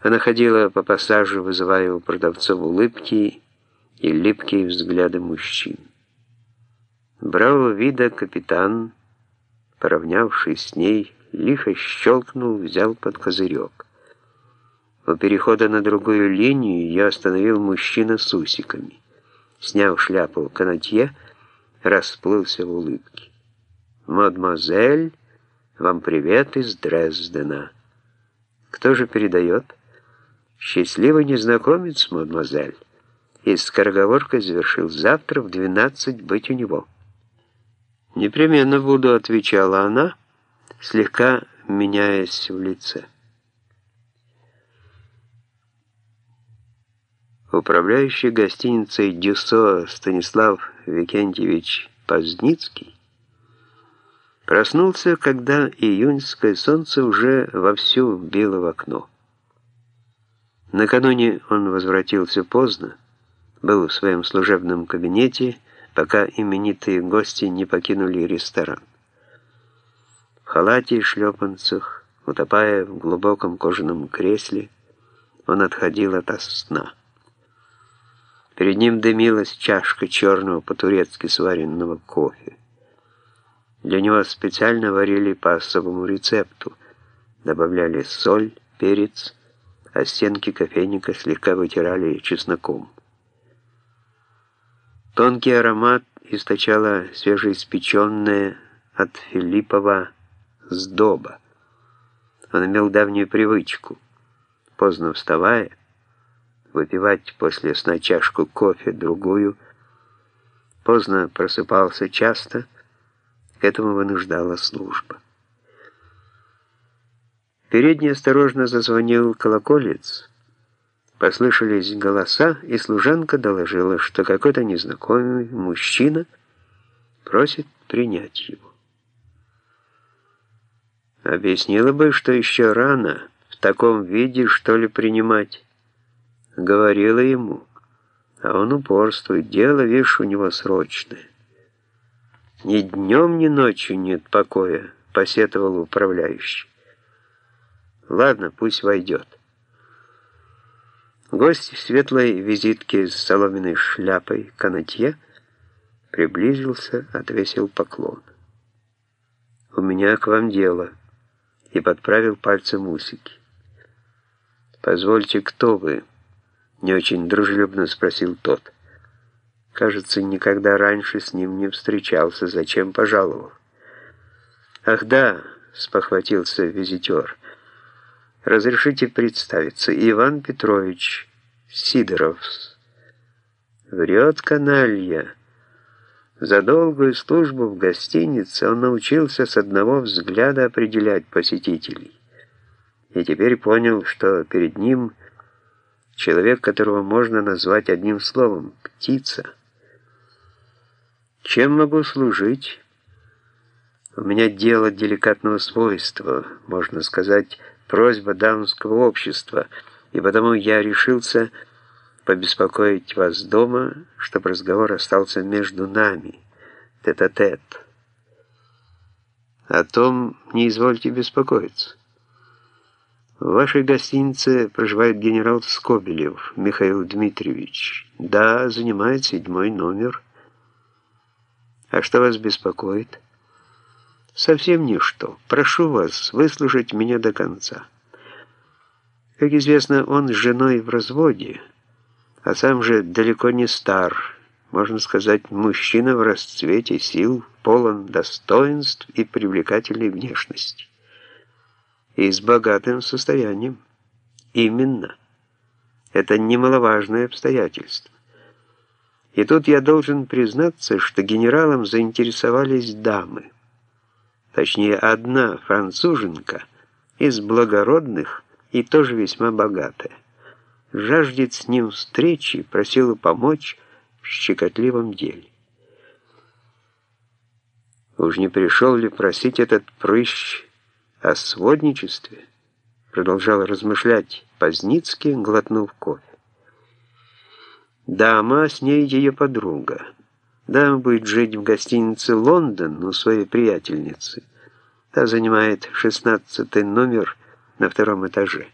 Она ходила по пассажу, вызывая у продавцов улыбки и липкие взгляды мужчин. Бравого вида капитан, поравнявшись с ней, лихо щелкнул, взял под козырек. У перехода на другую линию ее остановил мужчина с усиками. Сняв шляпу канатье, расплылся в улыбке. «Мадемуазель, вам привет из Дрездена». «Кто же передает?» «Счастливый незнакомец, мадемуазель». И скороговоркой завершил «завтра в двенадцать быть у него». «Непременно буду», — отвечала она, слегка меняясь в лице. Управляющий гостиницей «Дюсо» Станислав Викентьевич Поздницкий проснулся, когда июньское солнце уже вовсю било в окно. Накануне он возвратился поздно, был в своем служебном кабинете, пока именитые гости не покинули ресторан. В халате и шлепанцах, утопая в глубоком кожаном кресле, он отходил от сна. Перед ним дымилась чашка черного по-турецки сваренного кофе. Для него специально варили по особому рецепту, добавляли соль, перец, а стенки кофейника слегка вытирали чесноком. Тонкий аромат источала свежеиспеченная от Филиппова сдоба. Он имел давнюю привычку, поздно вставая, выпивать после сна чашку кофе, другую, поздно просыпался часто, к этому вынуждала служба. Передний осторожно зазвонил колоколец, Послышались голоса, и служанка доложила, что какой-то незнакомый мужчина просит принять его. Объяснила бы, что еще рано, в таком виде, что ли, принимать. Говорила ему, а он упорствует, дело, видишь, у него срочное. Ни днем, ни ночью нет покоя, посетовал управляющий. Ладно, пусть войдет. Гость в светлой визитке с соломенной шляпой канатье приблизился, отвесил поклон. «У меня к вам дело» и подправил пальцем усики. «Позвольте, кто вы?» — не очень дружелюбно спросил тот. Кажется, никогда раньше с ним не встречался, зачем пожаловал. «Ах да», — спохватился визитер, — Разрешите представиться, Иван Петрович Сидоровс. Врет каналья. За долгую службу в гостинице он научился с одного взгляда определять посетителей. И теперь понял, что перед ним человек, которого можно назвать одним словом – птица. Чем могу служить? У меня дело деликатного свойства, можно сказать, просьба дамского общества, и потому я решился побеспокоить вас дома, чтобы разговор остался между нами, тет-а-тет. -тет. О том не извольте беспокоиться. В вашей гостинице проживает генерал Скобелев Михаил Дмитриевич. Да, занимает седьмой номер. А что вас беспокоит? Совсем ничто. Прошу вас выслушать меня до конца. Как известно, он с женой в разводе, а сам же далеко не стар, можно сказать, мужчина в расцвете сил, полон достоинств и привлекательной внешности. И с богатым состоянием. Именно. Это немаловажное обстоятельство. И тут я должен признаться, что генералом заинтересовались дамы точнее одна француженка из благородных и тоже весьма богатая. Жаждет с ним встречи, просила помочь в щекотливом деле. Уж не пришел ли просить этот прыщ о сводничестве? Продолжал размышлять Поздницкий, глотнув кофе. Дама, с ней ее подруга. Дама будет жить в гостинице «Лондон» у своей приятельницы. Та занимает шестнадцатый номер на втором этаже.